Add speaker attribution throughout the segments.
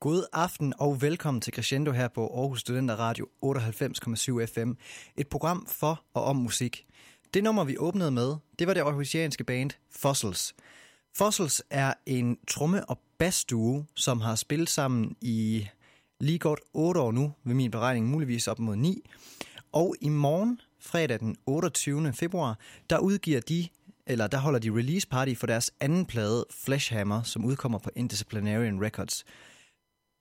Speaker 1: God aften og velkommen til Crescendo her på Aarhus Studenter Radio 98,7 FM. Et program for og om musik. Det nummer, vi åbnede med, det var det aarhusianske band Fossils. Fossils er en tromme- og bassduo, som har spillet sammen i lige godt 8 år nu, ved min beregning muligvis op mod 9. Og i morgen, fredag den 28. februar, der udgiver de eller der holder de release party for deres anden plade, Fleshhammer, som udkommer på Indisciplinarian Records.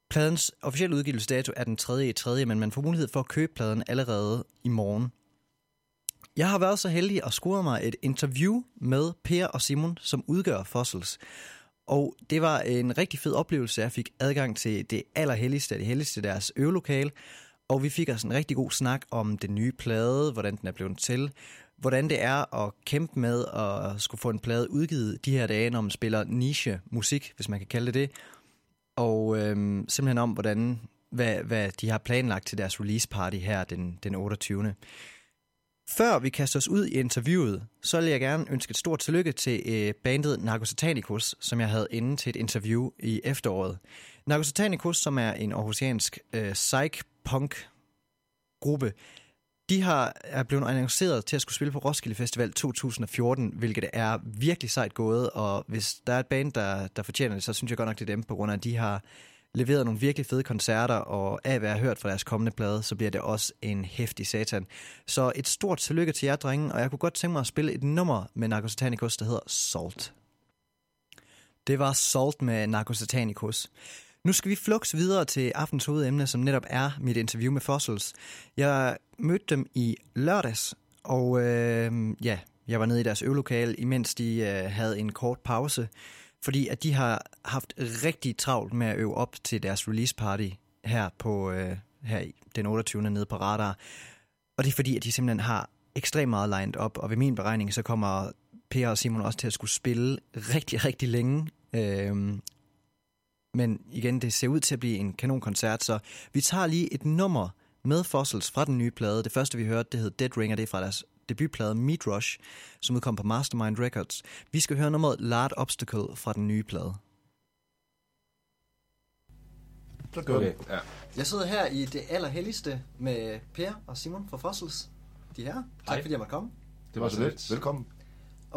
Speaker 1: Pladens officielle udgivelsesdato er den 3. i 3., men man får mulighed for at købe pladen allerede i morgen. Jeg har været så heldig at score mig et interview med Per og Simon, som udgør Fossils. Og det var en rigtig fed oplevelse. Jeg fik adgang til det allerhelligste af det helligste, deres øvelokale. Og vi fik også en rigtig god snak om den nye plade, hvordan den er blevet til, hvordan det er at kæmpe med at skulle få en plade udgivet de her dage, når man spiller niche musik, hvis man kan kalde det det. Og øhm, simpelthen om, hvordan, hvad, hvad de har planlagt til deres release party her den, den 28. Før vi kaster os ud i interviewet, så vil jeg gerne ønske et stort tillykke til øh, bandet Narcosatanicus, som jeg havde inde til et interview i efteråret. Narcosatanicus, som er en aarhusiansk øh, psych-punk-gruppe, de har, er blevet annonceret til at skulle spille på Roskilde Festival 2014, hvilket er virkelig sejt gået, og hvis der er et band, der, der fortjener det, så synes jeg godt nok, det er dem, på grund af, at de har leveret nogle virkelig fede koncerter, og af hvad jeg har hørt fra deres kommende plade, så bliver det også en hæftig satan. Så et stort tillykke til jer, drenge, og jeg kunne godt tænke mig at spille et nummer med Narcosatanicus, der hedder Salt. Det var Salt med Narcosatanicus. Nu skal vi flux videre til aftens hovedemne, som netop er mit interview med Fossils. Jeg mødte dem i lørdags, og øh, ja, jeg var nede i deres øvelokale, imens de øh, havde en kort pause, fordi at de har haft rigtig travlt med at øve op til deres release party her på øh, her i den 28. nede på Radar. Og det er fordi, at de simpelthen har ekstremt meget lined op, og ved min beregning, så kommer Per og Simon også til at skulle spille rigtig, rigtig længe. Øh, men igen, det ser ud til at blive en kanonkoncert, så vi tager lige et nummer med Fossils fra den nye plade. Det første, vi hørte, det hed Dead Ring, og det er fra deres debutplade Meat Rush, som udkom på Mastermind Records. Vi skal høre nummeret Lard Obstacle fra den nye plade.
Speaker 2: Okay.
Speaker 1: Ja. Jeg sidder her i det allerhelligste med Per og Simon fra Fossils. De her. Tak Hej. fordi jeg måtte komme.
Speaker 2: Det var så lidt. Velkommen.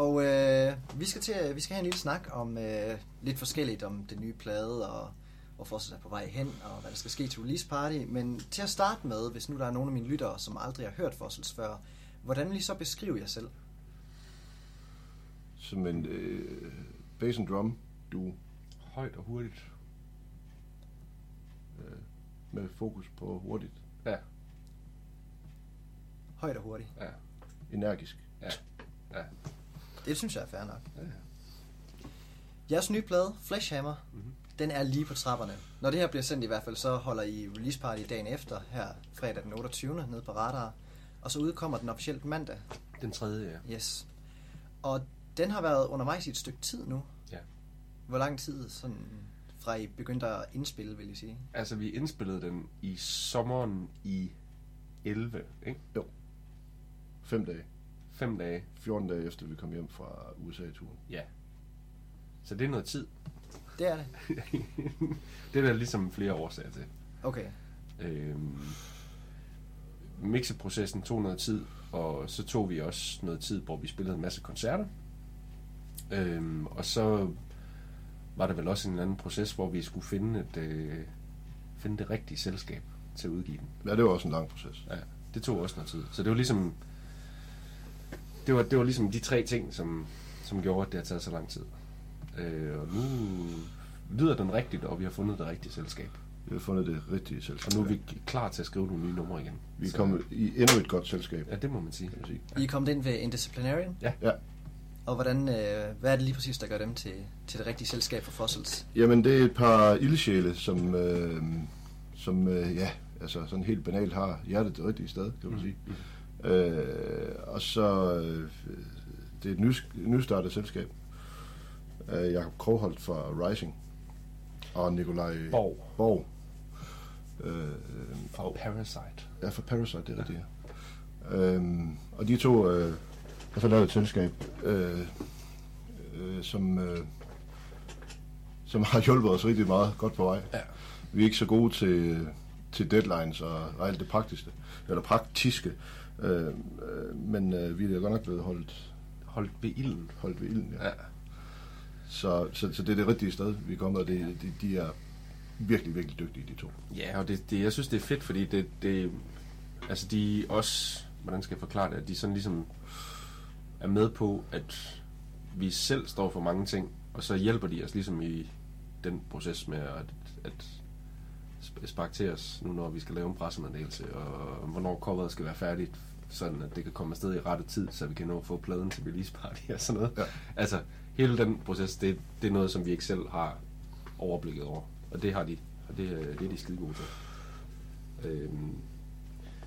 Speaker 1: Og øh, vi skal til vi skal have en lille snak om øh, lidt forskelligt om det nye plade og hvor Fossils er på vej hen og hvad der skal ske til release party. Men til at starte med, hvis nu der er nogle af mine lyttere, som aldrig har hørt Fossils før, hvordan vil I så beskrive jer selv?
Speaker 2: Som en øh, bass and drum du
Speaker 3: Højt og hurtigt.
Speaker 2: Øh, med fokus på hurtigt.
Speaker 3: Ja.
Speaker 1: Højt og hurtigt?
Speaker 3: Ja.
Speaker 2: Energisk.
Speaker 3: Ja. Ja.
Speaker 1: Det synes jeg er fair nok.
Speaker 3: Ja.
Speaker 1: Jeres nye plade, Fleshhammer, mm-hmm. den er lige på trapperne. Når det her bliver sendt i hvert fald, så holder I release party dagen efter, her fredag den 28. nede på Radar. Og så udkommer den officielt mandag.
Speaker 3: Den tredje, ja.
Speaker 1: Yes. Og den har været undervejs i et stykke tid nu.
Speaker 3: Ja.
Speaker 1: Hvor lang tid sådan fra I begyndte at indspille, vil jeg sige?
Speaker 3: Altså, vi indspillede den i sommeren i 11, ikke?
Speaker 2: Jo. Fem dage.
Speaker 3: Fem dage.
Speaker 2: 14 dage efter vi kom hjem fra USA-turen.
Speaker 3: Ja. Så det er noget tid.
Speaker 1: Det er det.
Speaker 3: det er der ligesom flere årsager til.
Speaker 1: Okay.
Speaker 3: Øhm, mixeprocessen tog noget tid, og så tog vi også noget tid, hvor vi spillede en masse koncerter. Øhm, og så var der vel også en anden proces, hvor vi skulle finde, et, øh, finde det rigtige selskab til at udgive den.
Speaker 2: Ja, det var også en lang proces.
Speaker 3: Ja, det tog også noget tid. Så det var ligesom det var, det var ligesom de tre ting, som, som gjorde, at det har taget så lang tid. Øh, og nu lyder den rigtigt, og vi har fundet det rigtige selskab.
Speaker 2: Vi har fundet det rigtige selskab.
Speaker 3: Og nu er vi klar til at skrive nogle nye numre igen.
Speaker 2: Vi er kommet i endnu et godt selskab.
Speaker 3: Ja, det må man sige.
Speaker 2: Kan man sige.
Speaker 1: I er kommet ind ved Indisciplinarian?
Speaker 3: Ja.
Speaker 2: ja.
Speaker 1: Og hvordan, øh, hvad er det lige præcis, der gør dem til, til det rigtige selskab for Fossils?
Speaker 2: Jamen, det er et par ildsjæle, som, øh, som øh, ja, altså sådan helt banalt har hjertet det rigtige sted, kan man sige. Mm. Øh, og så, øh, det er et ny, nystartet selskab. Øh, Jakob Krogholt fra Rising og Nikolaj
Speaker 3: Borg.
Speaker 2: Borg.
Speaker 3: Øh, fra Parasite.
Speaker 2: Ja, fra Parasite, det er rigtigt. Ja. Øhm, og de to øh, har så lavet et selskab, øh, øh, som, øh, som har hjulpet os rigtig meget godt på vej.
Speaker 3: Ja.
Speaker 2: vi er ikke så gode til, til deadlines og, og alt det praktiske. Eller praktiske. Øh, øh, men øh, vi er godt nok blevet holdt,
Speaker 3: Holdt ved ilden.
Speaker 2: holdt ved ilden. Ja.
Speaker 3: Ja.
Speaker 2: Så, så, så det er det rigtige sted, vi er kommet, og det, de, de er virkelig, virkelig dygtige, de to.
Speaker 3: Ja, og det, det, jeg synes, det er fedt, fordi det, det altså de også, hvordan skal jeg forklare det, at de sådan ligesom er med på, at vi selv står for mange ting, og så hjælper de os ligesom i den proces med at, at sp- sparke til os, nu når vi skal lave en pressemeddelelse, og hvornår coveret skal være færdigt, sådan at det kan komme afsted i rette tid, så vi kan nå at få pladen til release party og sådan noget.
Speaker 2: Ja.
Speaker 3: Altså, hele den proces, det, det er noget, som vi ikke selv har overblikket over. Og det har de, og det, øh, det er de skide gode til. Øhm,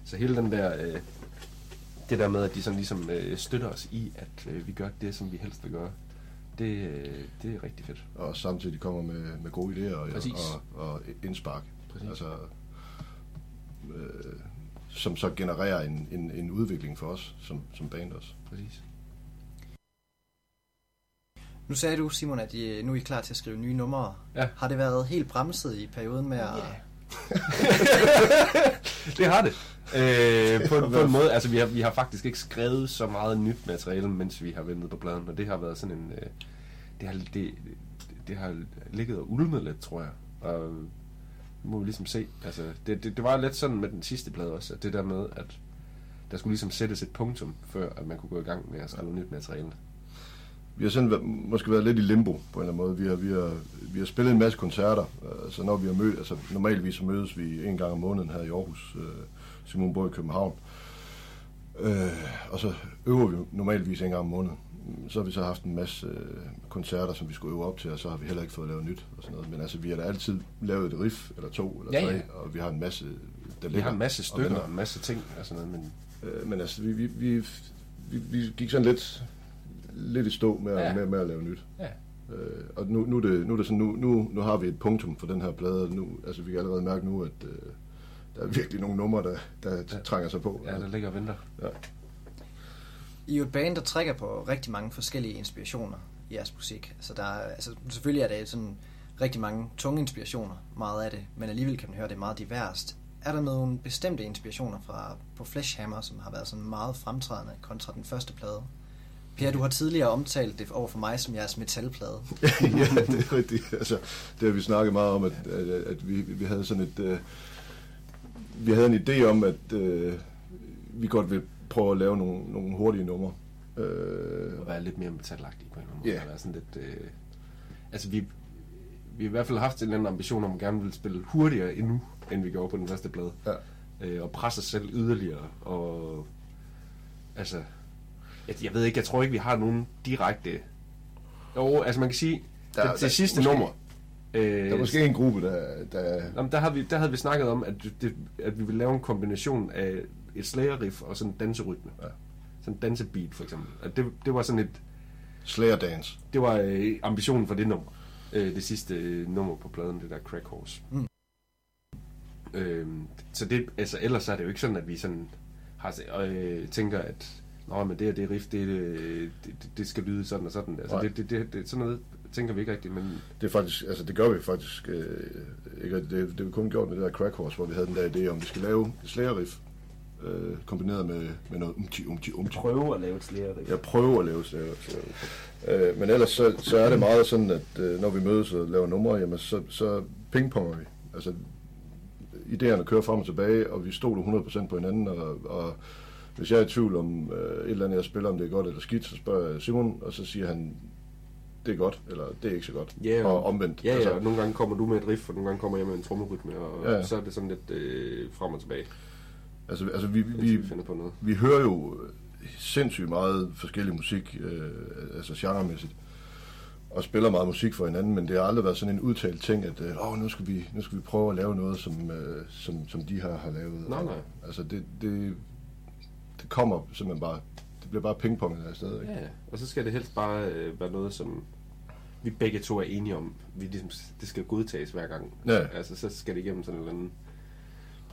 Speaker 3: så hele den der, øh, det der med, at de sådan ligesom øh, støtter os i, at øh, vi gør det, som vi helst vil gøre, det, øh, det er rigtig fedt.
Speaker 2: Og samtidig kommer med, med gode idéer og,
Speaker 3: Præcis.
Speaker 2: og, og indspark.
Speaker 3: Præcis.
Speaker 2: Altså, øh, som så genererer en, en, en udvikling for os som, som band også.
Speaker 3: Præcis.
Speaker 1: Nu sagde du, Simon, at I, nu er I klar til at skrive nye numre.
Speaker 3: Ja.
Speaker 1: Har det været helt bremset i perioden med at...
Speaker 3: det har det. Øh, på, på en måde, altså vi har, vi har faktisk ikke skrevet så meget nyt materiale, mens vi har ventet på pladen, og det har været sådan en, øh, det, har, det, det har ligget og ulmet lidt, tror jeg, og må vi ligesom se, altså det, det, det var lidt sådan med den sidste plade også, at det der med, at der skulle ligesom sættes et punktum, før at man kunne gå i gang med at skrive nyt materiale.
Speaker 2: Vi har sådan været, måske været lidt i limbo på en eller anden måde. Vi har, vi har, vi har spillet en masse koncerter, øh, så når vi har mødt, altså normalvis så mødes vi en gang om måneden her i Aarhus, øh, Simon bor i København. Øh, og så øver vi normalvis en gang om måneden. Så har vi så haft en masse øh, koncerter, som vi skulle øve op til, og så har vi heller ikke fået lavet nyt og sådan noget. Men altså, vi har da altid lavet et riff, eller to, eller
Speaker 3: Ja,
Speaker 2: tre,
Speaker 3: ja.
Speaker 2: og vi har en masse, der
Speaker 3: Vi har en masse
Speaker 2: og
Speaker 3: stykker
Speaker 2: venter.
Speaker 3: og en masse ting og sådan noget, men
Speaker 2: Øh, men altså, vi, vi, vi, vi, vi gik sådan lidt, lidt i stå med,
Speaker 3: Ja.
Speaker 2: med, med at lave nyt.
Speaker 3: ja,
Speaker 2: Øh, og nu, nu, er det, nu er det sådan, nu, nu, nu har vi et punktum for den her plade. og Nu, altså, vi kan allerede mærke nu, at øh, der er virkelig nogle numre, der, der
Speaker 3: ja.
Speaker 2: trænger sig på.
Speaker 3: ja, der ligger og venter.
Speaker 2: ja.
Speaker 1: I er jo et band, der trækker på rigtig mange forskellige inspirationer i jeres musik. Så der er, altså, selvfølgelig er det sådan rigtig mange tunge inspirationer, meget af det, men alligevel kan man høre, at det er meget diverst. Er der nogle bestemte inspirationer fra på Fleshhammer, som har været sådan meget fremtrædende kontra den første plade? Per, du har tidligere omtalt det over for mig som jeres metalplade.
Speaker 2: ja, det er rigtigt. Altså, det har vi snakket meget om, at, at, at vi, vi havde sådan et... Øh, vi havde en idé om, at øh, vi godt vil prøve at lave nogle, nogle hurtige numre. Øh,
Speaker 3: at være lidt mere metalagtig på en eller anden måde. At være sådan lidt, øh, altså vi, vi har i hvert fald haft en eller anden ambition om at gerne vil spille hurtigere endnu, end vi gjorde på den første plade.
Speaker 2: Ja.
Speaker 3: Øh, og presse os selv yderligere. Og altså, jeg, jeg ved ikke, jeg tror ikke, vi har nogen direkte... Jo, altså man kan sige,
Speaker 2: Der-
Speaker 3: der, det,
Speaker 2: der-
Speaker 3: det sidste
Speaker 2: måske-
Speaker 3: nummer... Øh,
Speaker 2: der er måske en gruppe, der... der
Speaker 3: Jamen, der, havde vi, der havde vi snakket om, at, det, at vi ville lave en kombination af et slayer-riff og sådan en danserytme.
Speaker 2: Ja.
Speaker 3: Sådan en dansebeat, for eksempel. At det, det var sådan et...
Speaker 2: Slayer Dance.
Speaker 3: Det var øh, ambitionen for det nummer. Øh, det sidste øh, nummer på pladen, det der Crack Horse.
Speaker 1: Mm.
Speaker 3: Øh, så det, altså, ellers er det jo ikke sådan, at vi sådan har, øh, tænker, at Nå, men det her, det riff, det, det, det, det skal lyde sådan og sådan. Altså,
Speaker 2: Nej.
Speaker 3: det, det, det, det, sådan noget tænker vi ikke rigtigt, men
Speaker 2: Det er faktisk, altså det gør vi faktisk øh, ikke. Det, det vi kun gjort med det der Crack Horse, hvor vi havde den der idé om, vi skal lave et slayer riff, øh, kombineret med, med noget umti, umti, umti.
Speaker 3: prøve at lave et slayer riff.
Speaker 2: Jeg prøver at lave slayer, slayer. Øh, men ellers så, så er det meget sådan, at øh, når vi mødes og laver numre, jamen så, så pingponger vi. Altså idéerne kører frem og tilbage, og vi stoler 100% på hinanden, og, og hvis jeg er i tvivl om øh, et eller andet, jeg spiller, om det er godt eller skidt, så spørger jeg Simon, og så siger han, det er godt, eller det er ikke så godt.
Speaker 3: Ja,
Speaker 2: og omvendt.
Speaker 3: Ja, ja, og nogle gange kommer du med et riff, og nogle gange kommer jeg med en trommerytme, og
Speaker 2: Ja.
Speaker 3: ja. så er det sådan lidt øh, frem og tilbage,
Speaker 2: altså, altså vi, vi,
Speaker 3: vi finder på noget.
Speaker 2: vi hører jo sindssygt meget forskellig musik, øh, altså genremæssigt, og spiller meget musik for hinanden, men det har aldrig været sådan en udtalt ting, at øh, Åh, nu, skal vi, nu skal vi prøve at lave noget, som, øh, som, som de her har lavet.
Speaker 3: Nej, nej.
Speaker 2: Altså det, det, det kommer simpelthen bare, det bliver bare pingponget afsted. Ikke?
Speaker 3: Ja. og så skal det helst bare øh, være noget, som vi begge to er enige om. Vi ligesom, det skal godtages hver gang.
Speaker 2: Ja.
Speaker 3: Altså, så skal det igennem sådan en eller anden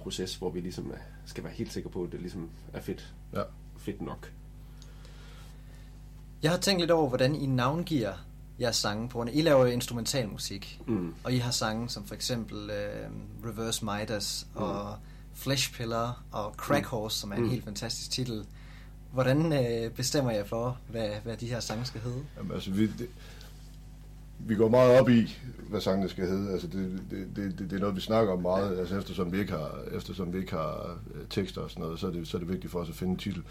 Speaker 3: proces, hvor vi ligesom er, skal være helt sikre på, at det ligesom er fedt,
Speaker 2: Ja.
Speaker 3: fedt nok.
Speaker 1: Jeg har tænkt lidt over, hvordan I navngiver jeres sange på I laver jo instrumental musik,
Speaker 3: Mm.
Speaker 1: og I har sange som for eksempel øh, Reverse Midas og Flesh Pillar og Crack Horse, som er en
Speaker 3: Mm.
Speaker 1: helt fantastisk titel. Hvordan øh, bestemmer jeg for, hvad, hvad de her sange skal hedde?
Speaker 2: Jamen, altså, vi, det, vi går meget op i, hvad sangene skal hedde. Altså, det, det, det, det, er noget, vi snakker om meget. Altså, eftersom vi ikke har, eftersom vi ikke har øh, tekster og sådan noget, så er, det, så er det vigtigt for os at finde en titel,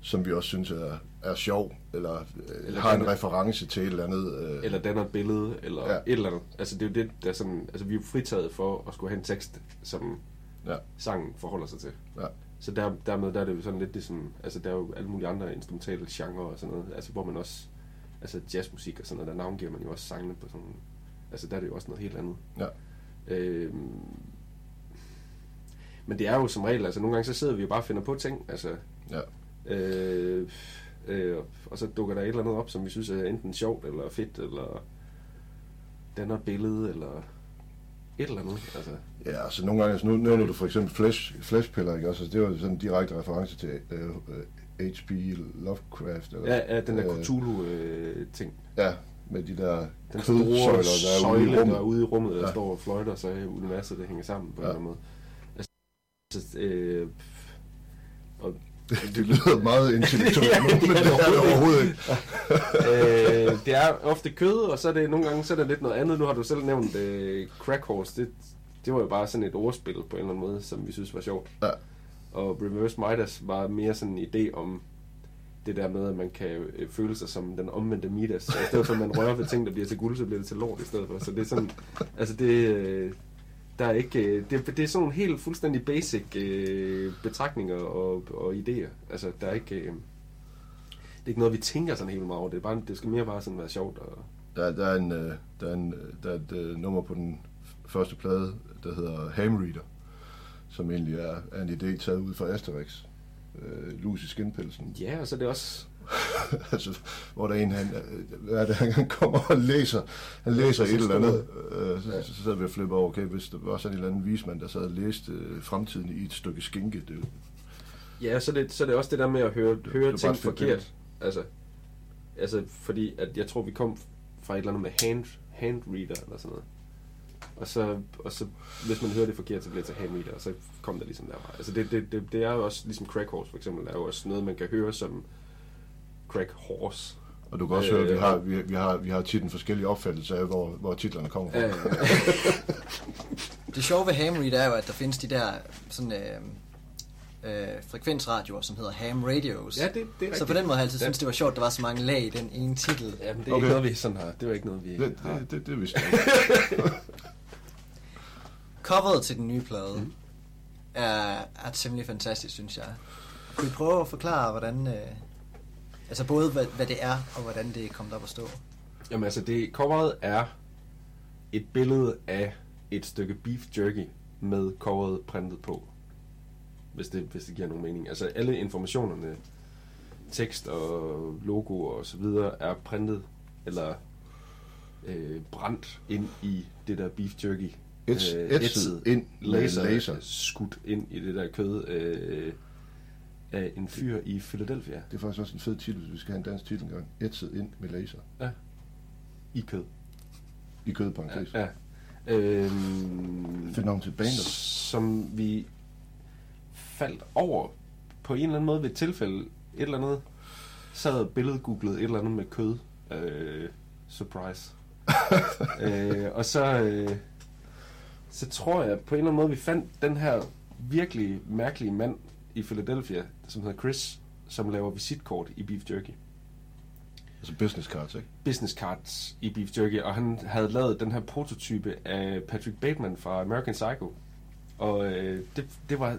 Speaker 2: som vi også synes er, er sjov, eller, eller
Speaker 3: Eller
Speaker 2: har en reference til et eller andet. Øh,
Speaker 3: Eller danner et billede, eller
Speaker 2: Ja.
Speaker 3: et eller andet. Altså, det er jo det, der er sådan... Altså, vi er jo fritaget for at skulle have en tekst, som
Speaker 2: Ja.
Speaker 3: sangen forholder sig til.
Speaker 2: Ja.
Speaker 3: Så der, dermed der er det jo sådan lidt ligesom... Altså, der er jo alle mulige andre instrumentale genrer og sådan noget. Altså, hvor man også... Altså, jazzmusik og sådan noget, der navngiver man jo også sangene på sådan... Altså, der er det jo også noget helt andet.
Speaker 2: Ja.
Speaker 3: Øhm, men det er jo som regel, altså nogle gange så sidder vi jo bare og finder på ting, altså,
Speaker 2: Ja.
Speaker 3: øh, øh, og så dukker der et eller andet op, som vi synes er enten sjovt, eller fedt, eller danner et billede, eller et eller andet, altså.
Speaker 2: Ja, altså nogle gange, altså nu nævner du for eksempel flash, flashpiller, ikke også? Altså, det var sådan en direkte reference til øh, øh, H.P. Lovecraft. Eller,
Speaker 3: Ja, ja den der
Speaker 2: øh,
Speaker 3: Cthulhu-ting.
Speaker 2: Ja, med de der
Speaker 3: Den store
Speaker 2: der
Speaker 3: søjle,
Speaker 2: ude i rummet.
Speaker 3: der er ude i rummet, der
Speaker 2: Ja.
Speaker 3: står og fløjter, så er universet, det hænger sammen på
Speaker 2: Ja.
Speaker 3: en eller anden måde. Altså, øh, og
Speaker 2: Det lyder meget intellektuelt,
Speaker 3: Ja,
Speaker 2: men
Speaker 3: er
Speaker 2: det er det overhovedet ikke.
Speaker 3: øh, det er ofte kød, og så er det nogle gange så er det lidt noget andet. Nu har du selv nævnt øh, Crack Horse. Det, det var jo bare sådan et ordspil på en eller anden måde, som vi synes var sjovt.
Speaker 2: Ja.
Speaker 3: Og Reverse Midas var mere sådan en idé om det der med, at man kan øh, føle sig som den omvendte Midas. Så i stedet for, at man rører ved ting, der bliver til guld, så bliver det til lort i stedet for. Så det er sådan, altså det, øh, der er ikke, øh, det, det er sådan nogle helt fuldstændig basic øh, betragtninger og, og idéer. Altså der er ikke, øh, det er ikke noget, vi tænker sådan helt meget over. Det, er bare, det skal mere bare sådan være sjovt. Og,
Speaker 2: Der, der, er en, øh, der, er en, øh, der er et øh, nummer på den første plade, der hedder Ham Reader, som egentlig er, er en idé taget ud fra Asterix. Øh, Lus i skinpelsen.
Speaker 3: ja, og så er det også...
Speaker 2: altså, hvor der er en, han, øh, hvad er det, han kommer og læser, han læser
Speaker 3: Ja,
Speaker 2: et eller andet, øh, så, så, så sad vi og flippede over, okay, hvis der var sådan en eller anden vismand, der sad og læste øh, fremtiden i et stykke skinke, det,
Speaker 3: Ja, så er det, så er det også det der med at høre,
Speaker 2: det er
Speaker 3: høre
Speaker 2: bare et
Speaker 3: ting forkert. Altså, altså, fordi at jeg tror, vi kom fra et eller andet med hand, handreader eller sådan noget. Og så, og så, hvis man hører det forkert, så bliver det til handreader, og så kom det ligesom derfra. Altså, det, det, det, det er jo også, ligesom crack horse for eksempel, er jo også noget, man kan høre som crack horse.
Speaker 2: og du kan også
Speaker 3: Øh,
Speaker 2: høre, at vi har, vi, vi har, vi har tit en forskellig opfattelse af, hvor, hvor titlerne kommer fra.
Speaker 3: Ja, ja,
Speaker 1: Det sjove ved ham read er jo, at der findes de der sådan, øh, øh, frekvensradioer, som hedder ham radios.
Speaker 3: ja det, det er
Speaker 1: så på den måde har jeg altid syntes, det var sjovt, at der var så mange lag i den ene titel.
Speaker 3: Jamen, det er
Speaker 2: Okay.
Speaker 3: ikke noget, vi sådan har. Det var ikke noget, vi
Speaker 2: Det,
Speaker 3: har.
Speaker 2: det, det, det vidste jeg.
Speaker 1: Coveret til den nye plade mm. er, er temmelig fantastisk, synes jeg. Kunne I prøve at forklare, hvordan... Øh, altså både, hvad, hvad det er, og hvordan det er kommet op at stå?
Speaker 3: Jamen altså, det coveret er et billede af et stykke beef jerky med coveret printet på. Hvis det, hvis det giver nogen mening. Altså alle informationerne, tekst og logo og så videre, er printet eller øh, brændt ind i det der beef jerky.
Speaker 2: Et,
Speaker 3: Øh,
Speaker 2: etset ind
Speaker 3: laser,
Speaker 2: laser.
Speaker 3: skudt ind i det der kød øh, af en fyr i Philadelphia.
Speaker 2: Det er faktisk også en fed titel, hvis vi skal have en dansk titel engang. Etset ind med laser.
Speaker 3: I kød.
Speaker 2: I kødparentes. Ja,
Speaker 3: Ja. Øhm,
Speaker 2: Fedt navn til bandet.
Speaker 3: som vi faldt over på en eller anden måde ved et tilfælde. Et eller andet. Sad og billedgooglet et eller andet med kød. Øh, surprise. øh, og så, øh, så tror jeg på en eller anden måde, vi fandt den her virkelig mærkelige mand i Philadelphia, som hedder Chris, som laver visitkort i beef jerky
Speaker 2: Altså business cards, ikke?
Speaker 3: business cards i Beef Jerky, og han havde lavet den her prototype af Patrick Bateman fra American Psycho. Og øh, det, det var...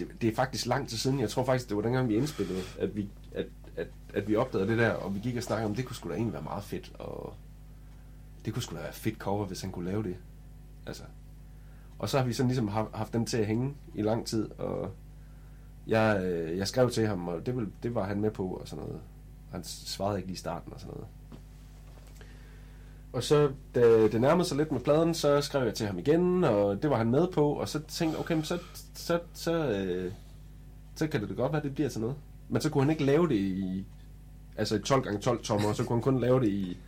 Speaker 3: Det, det er faktisk lang tid siden. Jeg tror faktisk, det var dengang, vi indspillede, at vi, at, at, at vi opdagede det der, og vi gik og snakkede om, det kunne sgu da egentlig være meget fedt, og det kunne sgu da være fedt cover, hvis han kunne lave det. Altså. Og så har vi sådan ligesom haft, haft til at hænge i lang tid, og jeg, øh, jeg skrev til ham, og det, vil, det var han med på, og sådan noget. Han svarede ikke lige i starten og sådan noget. Og så, da det nærmede sig lidt med pladen, så skrev jeg til ham igen, og det var han med på, og så tænkte jeg, okay, men så, så, så, øh, så kan det da godt være, at det bliver til noget. Men så kunne han ikke lave det i, altså i 12 gange 12 tommer, så kunne han kun lave det i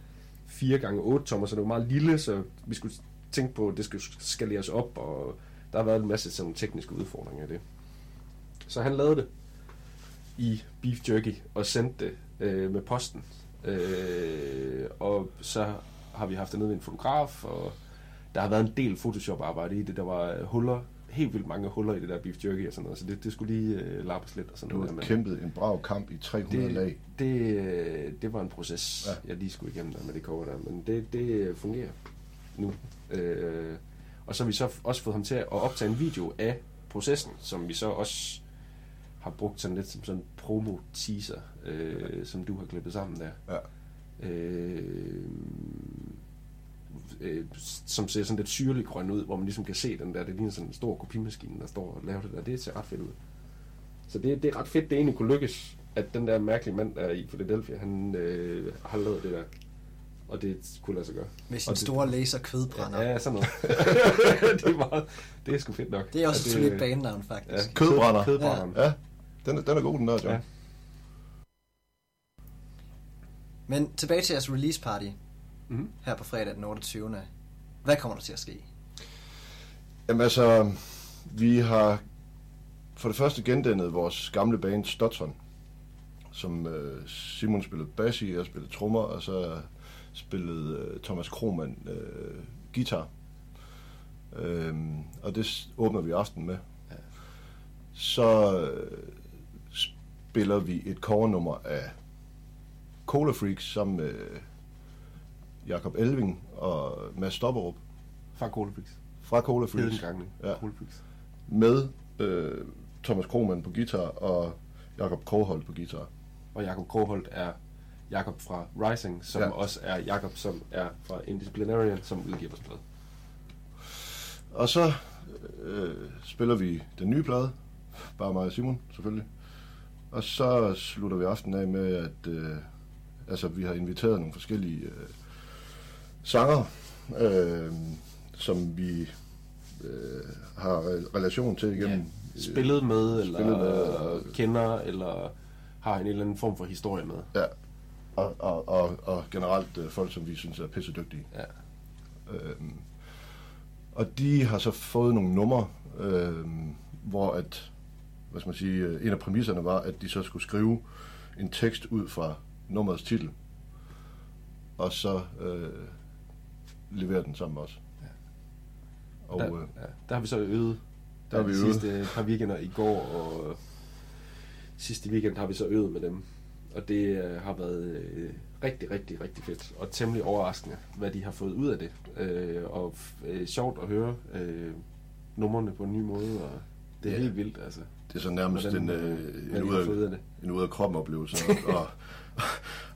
Speaker 3: 4 gange 8 tommer, så det var meget lille, så vi skulle tænke på, at det skulle skaleres op, og der har været en masse sådan tekniske udfordringer i det. Så han lavede det i beef jerky og sendte det øh, med posten. Øh, og så har vi haft det nede ved en fotograf, og der har været en del Photoshop-arbejde i det. Der var huller, helt vildt mange huller i det der beef jerky og sådan noget, så det, det skulle lige øh, lappes lidt og sådan
Speaker 2: Du
Speaker 3: noget.
Speaker 2: har
Speaker 3: men
Speaker 2: kæmpet en brav kamp i 300
Speaker 3: det,
Speaker 2: lag.
Speaker 3: det, øh, det var en proces, ja. jeg lige skulle igennem der med det cover der, men det, det fungerer nu. Øh, og så har vi så også fået ham til at optage en video af processen, som vi så også har brugt sådan lidt som sådan en promo-teaser, øh, som du har klippet sammen der.
Speaker 2: Ja.
Speaker 3: Øh, øh, som ser sådan lidt syrlig grøn ud, hvor man ligesom kan se den der, det ligner sådan en stor kopimaskine, der står og laver det der. Det ser ret fedt ud. Så det, det er ret fedt, det egentlig kunne lykkes, at den der mærkelige mand, der er i Philadelphia, han øh, har lavet det der. Og det kunne lade sig gøre.
Speaker 1: Med
Speaker 3: Og
Speaker 1: sin
Speaker 3: det-
Speaker 1: store laser kødbrænder.
Speaker 3: Ja, sådan noget. det, er meget, det er sgu fedt nok.
Speaker 1: Det er også
Speaker 3: Og
Speaker 1: et solidt banenavn, faktisk.
Speaker 3: Ja,
Speaker 2: Kødbrænder.
Speaker 3: Kødbrænderen.
Speaker 2: Ja, den er, den er god, den der, John.
Speaker 3: Ja.
Speaker 2: Ja.
Speaker 1: Men tilbage til jeres release party
Speaker 3: Mhm.
Speaker 1: her på fredag den 28. Hvad kommer der til at ske?
Speaker 2: Jamen altså, vi har for det første gendannet vores gamle band Stotson, som øh, Simon spillede bass i, jeg spillede trommer, og så spillede øh, Thomas Krohmann øh, guitar. Øhm, og det åbner vi aften med.
Speaker 3: Ja.
Speaker 2: Så øh, spiller vi et cover-nummer af Cola Freaks sammen med Jakob Elving og Mads Stopperup
Speaker 3: Fra Coleflix.
Speaker 2: fra Cola Freaks
Speaker 3: gangen.
Speaker 2: Ja.
Speaker 3: Ja. Coleflix.
Speaker 2: med øh, Thomas Krohmann på guitar og Jakob Krogholt på guitar.
Speaker 3: Og Jakob Kroholt er Jakob fra Rising, som
Speaker 2: Ja.
Speaker 3: også er Jakob, som er fra Indisciplinarian, som udgiver vores plade.
Speaker 2: Og så øh, spiller vi den nye plade, bare mig og Simon selvfølgelig. Og så slutter vi aftenen af med, at øh, altså, vi har inviteret nogle forskellige øh, sanger, øh, som vi øh, har re- relation til igennem.
Speaker 3: Ja. Spillet med, eller
Speaker 2: spillet med, og-
Speaker 3: kender, eller har en eller anden form for historie med.
Speaker 2: Ja. Og, og, og, og generelt øh, folk, som vi synes er pisse dygtige.
Speaker 3: Ja.
Speaker 2: Øhm, og de har så fået nogle numre, øhm, hvor at, hvad skal man sige, øh, en af præmisserne var, at de så skulle skrive en tekst ud fra nummerets titel, og så øh, levere den sammen os.
Speaker 3: Ja.
Speaker 2: Og
Speaker 3: der,
Speaker 2: øh,
Speaker 3: ja, der har vi så øvet.
Speaker 2: Der har vi
Speaker 3: de
Speaker 2: øvet.
Speaker 3: sidste par weekender i går, og sidste weekend har vi så øvet med dem. Og det øh, har været øh, rigtig, rigtig, rigtig fedt. Og temmelig overraskende, hvad de har fået ud af det. Øh, og øh, sjovt at høre øh, numrene på en ny måde. Og det er
Speaker 2: Ja.
Speaker 3: helt vildt, altså.
Speaker 2: det er så nærmest
Speaker 3: Hvordan,
Speaker 2: en,
Speaker 3: øh,
Speaker 2: en, ud af, en ud af kroppen oplevelse, og,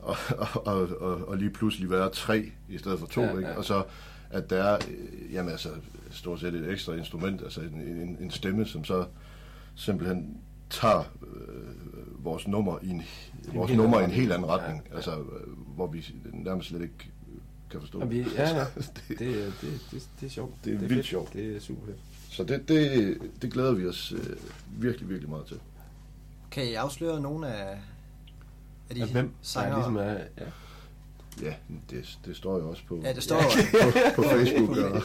Speaker 2: og, og, og, og, og lige pludselig være tre i stedet for to,
Speaker 3: Ja,
Speaker 2: ikke?
Speaker 3: ja.
Speaker 2: og så at der er øh, jamen, altså, stort set et ekstra instrument, altså en, en, en stemme, som så simpelthen tager øh, vores nummer i en, vores
Speaker 3: helt
Speaker 2: nummer i en
Speaker 3: anden
Speaker 2: helt anden
Speaker 3: retning. Ja, ja.
Speaker 2: altså øh, hvor vi nærmest slet ikke kan forstå
Speaker 3: Og vi,
Speaker 2: det.
Speaker 3: ja, ja.
Speaker 2: det.
Speaker 3: Det, det, det, det er sjovt.
Speaker 2: Det er
Speaker 3: det
Speaker 2: vildt
Speaker 3: fedt.
Speaker 2: sjovt.
Speaker 3: Det er super fedt.
Speaker 2: Så det, det, det glæder vi os øh, virkelig, virkelig meget til.
Speaker 1: Kan I afsløre nogle af, af de
Speaker 3: Af hvem der
Speaker 1: sanger?
Speaker 3: ligesom er... Ja.
Speaker 2: Ja, det, det står jo også på,
Speaker 1: Ja, det står jo.
Speaker 2: på, på Facebook. Og,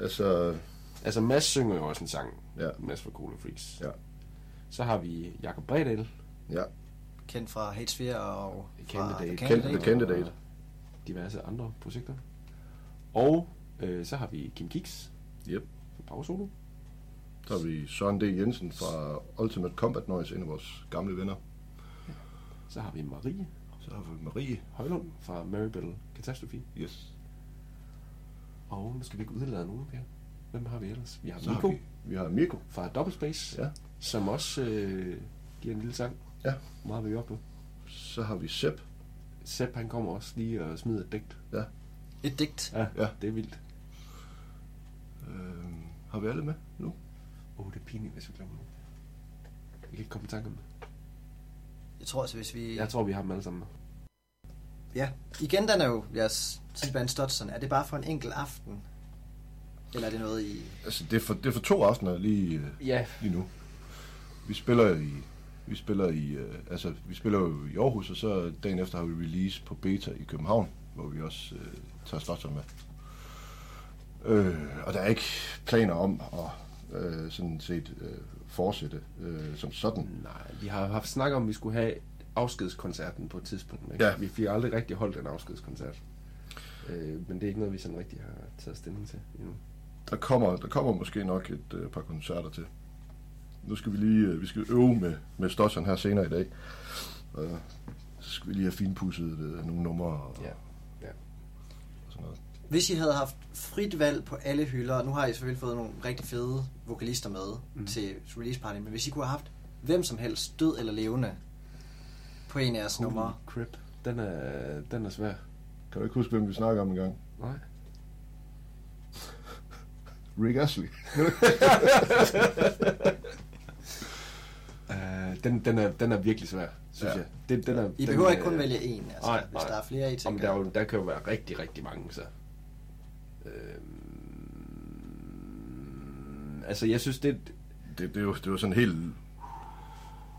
Speaker 2: altså,
Speaker 3: Altså Mads synger jo også en sang.
Speaker 2: Ja.
Speaker 3: Mads fra Cola Freaks.
Speaker 2: Ja.
Speaker 3: Så har vi Jakob Bredal.
Speaker 2: ja,
Speaker 1: Kendt fra Hate Sphere og fra
Speaker 3: Candidate.
Speaker 1: The
Speaker 2: Candidate.
Speaker 3: Og diverse andre projekter. Og øh, så har vi Kim Kiks
Speaker 2: Yep.
Speaker 3: fra Power Solo.
Speaker 2: Så har vi Søren D. Jensen fra Ultimate Combat Noise, en af vores gamle venner.
Speaker 3: Så har vi Marie
Speaker 2: Så har vi Marie.
Speaker 3: Højlund fra Maribel Catastrophe.
Speaker 2: Yes.
Speaker 3: Og nu skal vi ikke udlade nogen, Per. Hvem har vi ellers? Vi har
Speaker 2: Så har
Speaker 3: Miko
Speaker 2: vi, vi har Mirko.
Speaker 3: fra Double Space,
Speaker 2: Ja.
Speaker 3: som også øh, giver en lille sang.
Speaker 2: Ja.
Speaker 3: Hvor meget vi op på?
Speaker 2: Så har vi Sepp.
Speaker 3: Sepp, han kommer også lige og smider et digt.
Speaker 2: Ja.
Speaker 1: Et digt.
Speaker 3: Ja,
Speaker 2: Ja.
Speaker 3: det er vildt.
Speaker 2: Øhm, har vi alle med nu?
Speaker 3: Åh, oh, det er pinligt, hvis vi glemmer nogen. Jeg kan ikke komme i tanke om det.
Speaker 1: Jeg tror altså, hvis vi...
Speaker 3: Jeg tror, vi har dem alle sammen.
Speaker 1: Ja. Igen, den er jo jeres sideband Stotson. Er det bare for en enkelt aften? Eller er det noget i...
Speaker 2: Altså, det er for, det er for to aftener lige, øh,
Speaker 3: Ja.
Speaker 2: lige nu. Vi spiller i... Vi spiller i, øh, altså, vi spiller jo i Aarhus, og så dagen efter har vi release på Beta i København. hvor vi også øh, tager Slotter med. Øh, og der er ikke planer om at øh, sådan set øh, fortsætte øh, som sådan.
Speaker 3: Nej, vi har haft snak om, at vi skulle have afskedskoncerten på et tidspunkt. Ikke?
Speaker 2: Ja.
Speaker 3: Vi fik aldrig rigtig holdt en afskedskoncert. Øh, men det er ikke noget, vi sådan rigtig har taget stilling til endnu.
Speaker 2: Der kommer, der kommer måske nok et øh, par koncerter til. Nu skal vi lige øh, vi skal øve med, med Stosseren her senere i dag. Og så skal vi lige have finpudset øh, nogle numre og,
Speaker 3: Ja. ja.
Speaker 2: og sådan noget.
Speaker 1: Hvis I havde haft frit valg på alle hylder, nu har I selvfølgelig fået nogle rigtig fede vokalister med mm. til release party, men hvis I kunne have haft hvem som helst, død eller levende, på en af jeres numre,
Speaker 3: Crip. Den er, den er svær.
Speaker 2: Kan du ikke huske, hvem vi snakker om engang?
Speaker 3: Nej.
Speaker 2: Rick Astley.
Speaker 3: Uh, den, den, er, den er virkelig svær, synes
Speaker 2: Ja.
Speaker 3: jeg. Den, den er,
Speaker 1: I
Speaker 3: den,
Speaker 1: behøver ikke kun
Speaker 3: øh,
Speaker 1: vælge en, altså,
Speaker 3: nej,
Speaker 1: hvis
Speaker 3: nej.
Speaker 1: der er flere, I
Speaker 3: Om
Speaker 1: tænker.
Speaker 3: der, er jo, der kan jo være rigtig, rigtig mange, så. Øhm, altså, jeg synes, det...
Speaker 2: Det, det, er jo, det er jo sådan helt...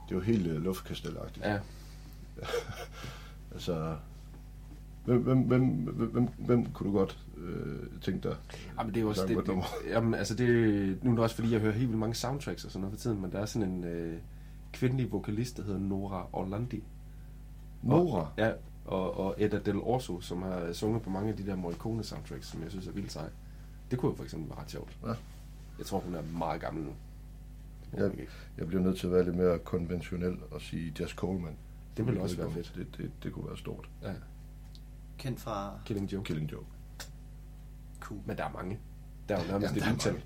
Speaker 2: Det er jo helt uh, luftkastelagtigt.
Speaker 3: Ja,
Speaker 2: Altså... Hvem, hvem, hvem, hvem, hvem, kunne du godt øh, tænke dig?
Speaker 3: Jamen, det er jo også det, det, jamen, altså det, nu er det også fordi, jeg hører helt vildt mange soundtracks og sådan noget for tiden, men der er sådan en øh, kvindelig vokalist, der hedder Nora Orlandi.
Speaker 2: Nora?
Speaker 3: Ja, og, og Edda Del Orso, som har sunget på mange af de der Morricone soundtracks, som jeg synes er vildt sej. Det kunne jo for eksempel være ret sjovt.
Speaker 2: Ja.
Speaker 3: Jeg tror, hun er meget gammel nu. Ikke.
Speaker 2: Jeg bliver nødt til at være lidt mere konventionel og sige Jazz Coleman.
Speaker 3: det ville også være fedt.
Speaker 2: Det, det, det kunne være stort.
Speaker 3: Ja.
Speaker 1: Kendt fra
Speaker 3: Killing Joke.
Speaker 2: Killing Joke.
Speaker 1: Cool.
Speaker 3: Men der er mange. Der er jo nærmest
Speaker 2: Jamen,
Speaker 3: et utal.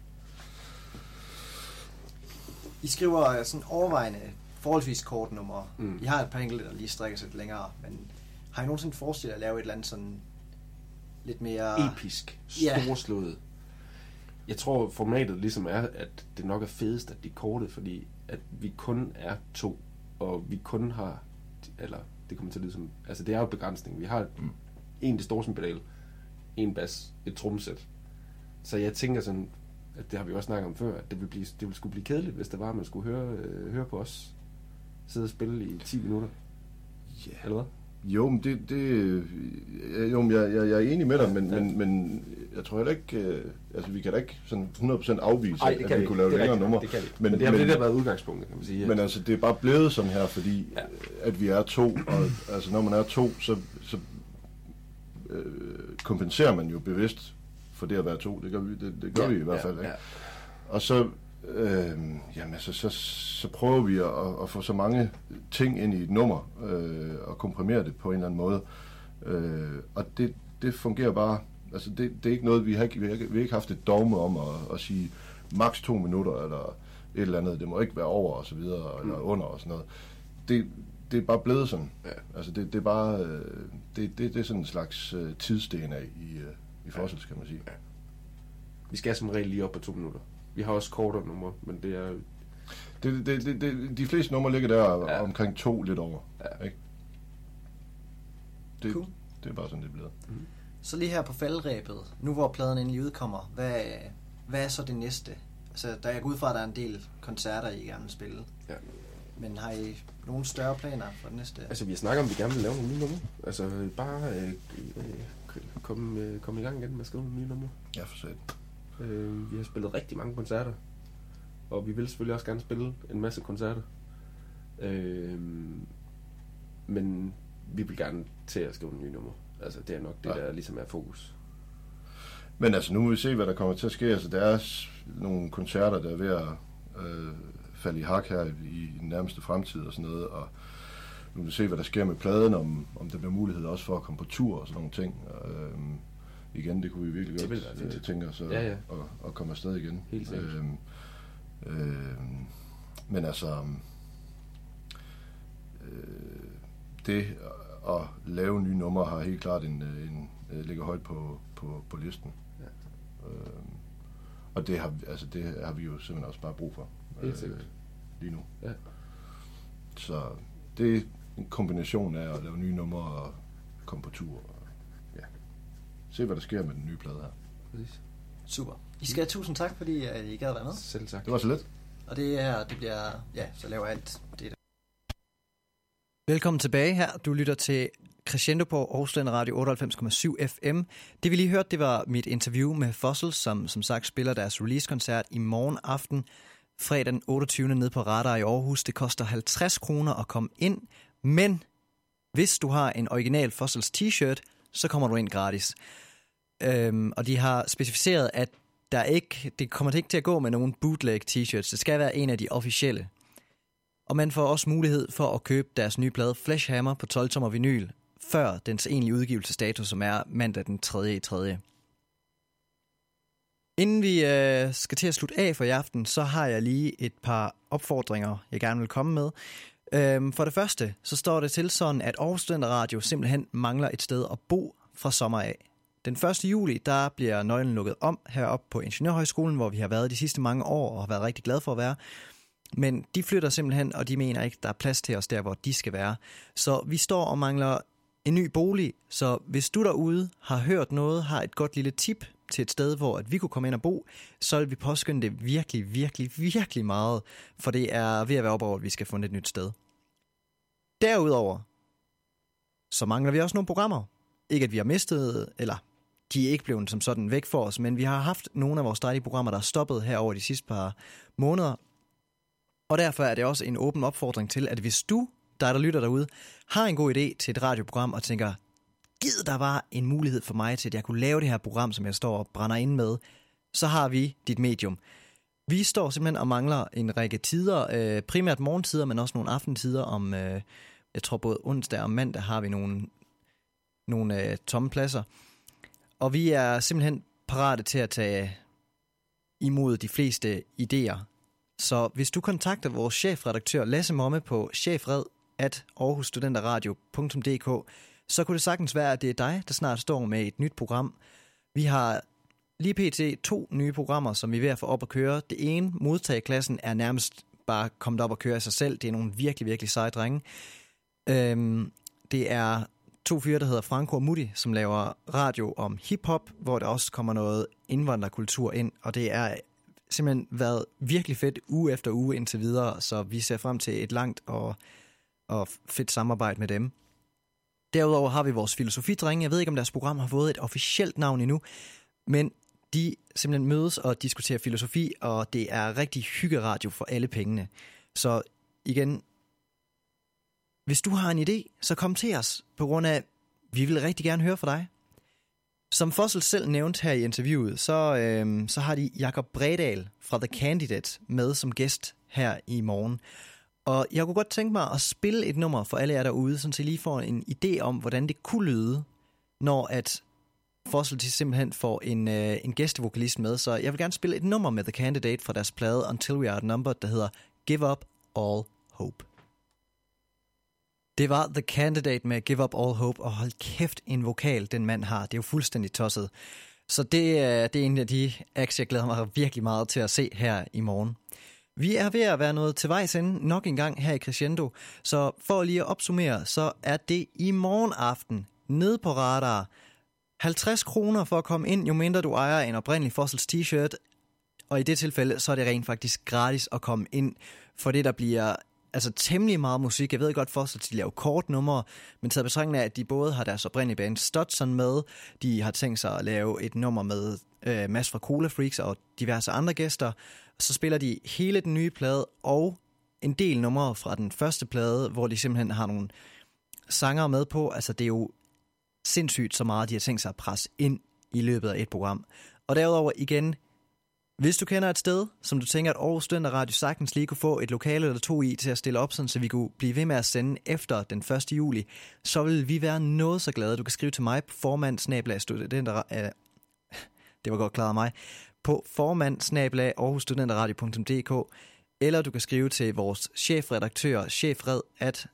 Speaker 1: I skriver øh, sådan overvejende forholdsvis kort numre. Mm. I har et par enkelte, der lige strækker sig lidt længere, men har I nogensinde forestillet jer at lave et eller andet sådan lidt mere...
Speaker 3: Episk. Storslået. Jeg tror, formatet ligesom er, at det nok er fedest, at de er korte, fordi at vi kun er to, og vi kun har, eller det kommer til at lyde som, altså det er jo begrænsning. Vi har
Speaker 2: Mm.
Speaker 3: En distortionpedal, en bas, et tromsæt. Så jeg tænker sådan, at det har vi også snakket om før, at det ville, blive, det ville skulle blive kedeligt, hvis det var, at man skulle høre, øh, høre på os sidde og spille i 10 minutter,
Speaker 2: Ja.
Speaker 3: eller hvad?
Speaker 2: Jo, men det, det jo, men jeg, jeg, jeg er enig med dig, men,
Speaker 3: Ja.
Speaker 2: men, men jeg tror heller ikke, øh, altså vi kan da ikke sådan 100% afvise,
Speaker 3: Ej,
Speaker 2: at vi
Speaker 3: vi
Speaker 2: kunne lave
Speaker 3: Det er
Speaker 2: længere numre.
Speaker 3: Det kan vi.
Speaker 2: Men,
Speaker 3: Men, det har
Speaker 2: men,
Speaker 3: det, der været udgangspunktet, kan man sige.
Speaker 2: men altså, det er bare blevet sådan her, fordi
Speaker 3: ja.
Speaker 2: at vi er to, og altså når man er to, så, så øh, kompenserer man jo bevidst for det at være to. Det gør vi, det, det gør ja, vi i hvert fald.
Speaker 3: Ja,
Speaker 2: Ikke?
Speaker 3: ja.
Speaker 2: Og så, øh, jamen, altså, så, så prøver vi at, at få så mange ting ind i et nummer, øh, og komprimere det på en eller anden måde. Øh, og det, det fungerer bare, altså det, det er ikke noget, vi har ikke, vi har ikke, vi har ikke haft et dogme om at, at sige maks to minutter, eller et eller andet, det må ikke være over, og så videre, eller under, og sådan noget. Det, det er bare blevet sådan.
Speaker 3: Ja.
Speaker 2: Altså det, det er bare, øh, det, det, det er sådan en slags øh, tidsdna i, øh, i forsels, kan man sige.
Speaker 3: Vi skal som regel lige op på to minutter. Vi har også kortere numre, men det er
Speaker 2: Det, det, det, det, de fleste numre ligger der ja.
Speaker 3: Ja.
Speaker 2: omkring to lidt over.
Speaker 3: Ja.
Speaker 2: Ikke? Det,
Speaker 1: Cool.
Speaker 2: det er bare sådan, det er blevet.
Speaker 1: Så lige her på faldrebet, nu hvor pladen endelig udkommer, hvad, hvad er så det næste? Altså, der er jeg går ud fra, at der er en del koncerter, I gerne vil spille.
Speaker 3: Ja.
Speaker 1: Men har I nogle større planer for det næste?
Speaker 3: Altså, vi har snakket om, at vi gerne vil lave nogle nye numre. Altså, bare øh, øh, komme øh, kom i gang igen med at skrive nogle nye numre.
Speaker 2: Ja, for sat.
Speaker 3: Øh, vi har spillet rigtig mange koncerter. Og vi vil selvfølgelig også gerne spille en masse koncerter. Øh, men vi vil gerne til at skrive nye numre. Altså, det er nok det,
Speaker 2: Ja.
Speaker 3: der ligesom er fokus.
Speaker 2: Men altså, nu må vi se, hvad der kommer til at ske. Altså, der er nogle koncerter, der er ved at øh, falde i hak her i, i den nærmeste fremtid og sådan noget. Og nu må vi se, hvad der sker med pladen, om, om der bliver mulighed også for at komme på tur og sådan nogle ting. Øh, igen, det kunne vi virkelig
Speaker 3: Det
Speaker 2: godt øh, tænke os at,
Speaker 3: Ja, ja.
Speaker 2: At, at komme afsted igen.
Speaker 3: Helt sikkert.
Speaker 2: Øhm, øhm, men altså, øh, det at lave nye numre har helt klart en, øh, en, øh, ligger højt på, på, på listen.
Speaker 3: Ja.
Speaker 2: Øhm, og det har, altså det har vi jo simpelthen også bare brug for.
Speaker 3: Helt sikkert.
Speaker 2: Lige nu.
Speaker 3: Ja.
Speaker 2: Så det er en kombination af at lave nye numre og komme på tur. Og, ja. Se, hvad der sker med den nye plade her.
Speaker 3: Præcis.
Speaker 1: Super. I skal have tusind tak, fordi øh, I gad være med.
Speaker 3: Selv tak.
Speaker 2: Det var så lidt.
Speaker 1: Og det her, det bliver, ja, så laver alt det der.
Speaker 4: Velkommen tilbage her. Du lytter til
Speaker 1: Crescendo på Aarhus Studenter Radio 98,7 FM. Det vi lige hørte, det var mit interview med Fossils, som som sagt spiller deres release-koncert i morgen aften, fredag den 28. ned på Radar i Aarhus. Det koster 50 kroner at komme ind, men hvis du har en original Fossils t-shirt, så kommer du ind gratis. Øhm, og de har specificeret, at der ikke, det kommer ikke til at gå med nogen bootleg t-shirts. Det skal være en af de officielle. Og man får også mulighed for at købe deres nye plade Flashhammer på 12 tommer vinyl, før dens egentlige udgivelsesdato, som er mandag den 3. i 3. Inden vi øh, skal til at slutte af for i aften, så har jeg lige et par opfordringer, jeg gerne vil komme med. Øhm, for det første, så står det til sådan, at Aarhus Studenter Radio simpelthen mangler et sted at bo fra sommer af. Den 1. juli, der bliver nøglen lukket om heroppe på Ingeniørhøjskolen, hvor vi har været de sidste mange år og har været rigtig glade for at være. Men de flytter simpelthen, og de mener ikke, der er plads til os der, hvor de skal være. Så vi står og mangler en ny bolig, så hvis du derude har hørt noget, har et godt lille tip til et sted, hvor at vi kunne komme ind og bo, så vil vi påskynde det virkelig, virkelig, virkelig meget, for det er ved at være op over, at vi skal finde et nyt sted. Derudover, så mangler vi også nogle programmer. Ikke at vi har mistet, eller de er ikke blevet som sådan væk for os, men vi har haft nogle af vores dejlige programmer, der er stoppet her over de sidste par måneder. Og derfor er det også en åben opfordring til, at hvis du, der der lytter derude, har en god idé til et radioprogram og tænker, giv der var en mulighed for mig til, at jeg kunne lave det her program, som jeg står og brænder ind med, så har vi dit medium. Vi står simpelthen og mangler en række tider, øh, primært morgentider, men også nogle aftentider om, øh, jeg tror både onsdag og mandag har vi nogle, nogle øh, tomme pladser. Og vi er simpelthen parate til at tage imod de fleste idéer. Så hvis du kontakter vores chefredaktør Lasse Momme på chefred at aarhusstudenterradio.dk, så kunne det sagtens være, at det er dig, der snart står med et nyt program. Vi har lige pt. to nye programmer, som vi er ved at få op at køre. Det ene, modtageklassen, er nærmest bare kommet op og køre af sig selv. Det er nogle virkelig, virkelig seje drenge. Øhm, det er to fyre, der hedder Franco og Mutti, som laver radio om hiphop, hvor der også kommer noget indvandrerkultur ind, og det er simpelthen været virkelig fedt uge efter uge indtil videre, så vi ser frem til et langt og, og fedt samarbejde med dem. Derudover har vi vores filosofidrenge. Jeg ved ikke, om deres program har fået et officielt navn endnu, men de simpelthen mødes og diskuterer filosofi, og det er rigtig hyggeradio for alle pengene. Så igen, hvis du har en idé, så kom til os, på grund af, vi vil rigtig gerne høre fra dig. Som Fossil selv nævnte her i interviewet, så, øh, så har de Jakob Bredal fra The Candidate med som gæst her i morgen. Og jeg kunne godt tænke mig at spille et nummer for alle jer derude, så I lige får en idé om, hvordan det kunne lyde, når at Fossil de simpelthen får en, øh, en gæstevokalist med. Så jeg vil gerne spille et nummer med The Candidate fra deres plade Until We Are Numbered, der hedder Give Up All Hope. Det var The Candidate med Give Up All Hope, og hold kæft en vokal, den mand har. Det er jo fuldstændig tosset. Så det, øh, det er en af de acts, jeg glæder mig virkelig meget til at se her i morgen. Vi er ved at være noget til vejs ende nok en gang her i Crescendo, så for lige at opsummere, så er det i morgen aften nede på radar. 50 kroner for at komme ind, jo mindre du ejer en oprindelig Fossils t-shirt, og i det tilfælde, så er det rent faktisk gratis at komme ind, for det der bliver altså temmelig meget musik. Jeg ved godt for, at de laver kort numre, men taget betragtning af, at de både har deres oprindelige band Stotson med, de har tænkt sig at lave et nummer med øh, Mads fra Cola Freaks og diverse andre gæster, så spiller de hele den nye plade og en del numre fra den første plade, hvor de simpelthen har nogle sanger med på. Altså det er jo sindssygt så meget, de har tænkt sig at presse ind i løbet af et program. Og derudover igen, hvis du kender et sted, som du tænker, at Aarhus Studenter Radio sagtens lige kunne få et lokale eller to i til at stille op, sådan, så vi kunne blive ved med at sende efter den 1. juli, så vil vi være noget så glade. Du kan skrive til mig på formand det var godt klaret af mig, på formand eller du kan skrive til vores chefredaktør, chefred at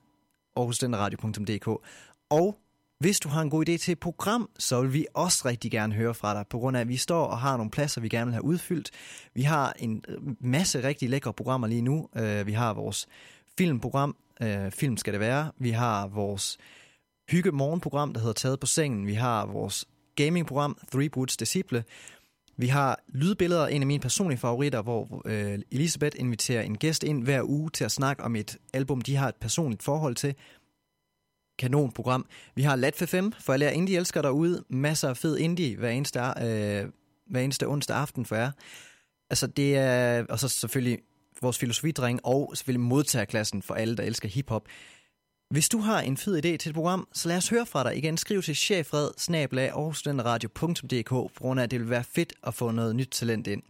Speaker 1: Og hvis du har en god idé til et program, så vil vi også rigtig gerne høre fra dig, på grund af, at vi står og har nogle pladser, vi gerne vil have udfyldt. Vi har en øh, masse rigtig lækre programmer lige nu. Øh, vi har vores filmprogram, øh, Film skal det være. Vi har vores hygge morgenprogram, der hedder Taget på sengen. Vi har vores gamingprogram, Three Boots Disciple. Vi har lydbilleder, en af mine personlige favoritter, hvor øh, Elisabeth inviterer en gæst ind hver uge til at snakke om et album, de har et personligt forhold til. kanonprogram. Vi har Lat 5 for alle jer indie-elskere derude. Masser af fed indie hver eneste, øh, hver eneste onsdag aften for jer. Altså det er, og så selvfølgelig vores filosofidreng og selvfølgelig modtagerklassen for alle, der elsker hiphop. Hvis du har en fed idé til et program, så lad os høre fra dig. Igen, skriv til chefred på grund af, at det vil være fedt at få noget nyt talent ind.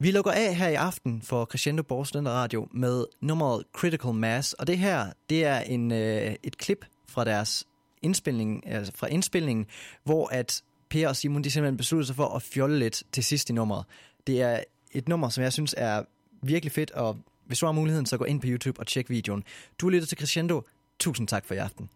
Speaker 1: Vi lukker af her i aften for Crescendo Borg Radio med nummeret Critical Mass, og det her, det er en, øh, et klip fra deres indspilning, altså fra indspilningen, hvor at Per og Simon de simpelthen besluttede sig for at fjolle lidt til sidst i nummeret. Det er et nummer, som jeg synes er virkelig fedt, og hvis du har muligheden, så gå ind på YouTube og tjek videoen. Du lytter til Crescendo. Tusind tak for i aften.